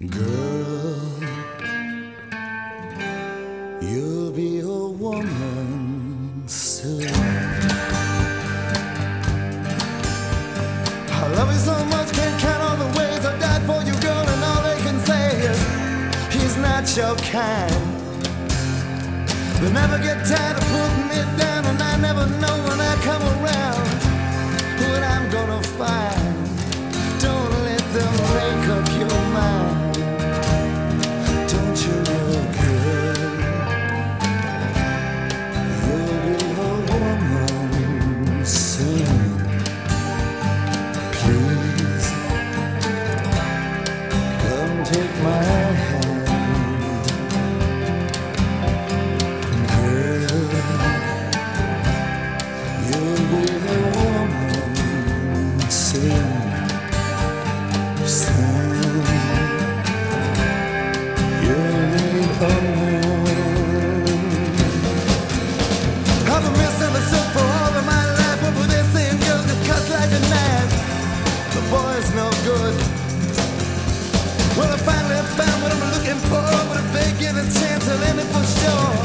Girl, you'll be a woman soon. I love you so much, can't count all the ways I died for you, girl, and all they can say is he's not your kind. They never get tired of putting me down, and I never know when I come around take my hand, found what I'm looking for. But they give a chance, I'll end it for sure.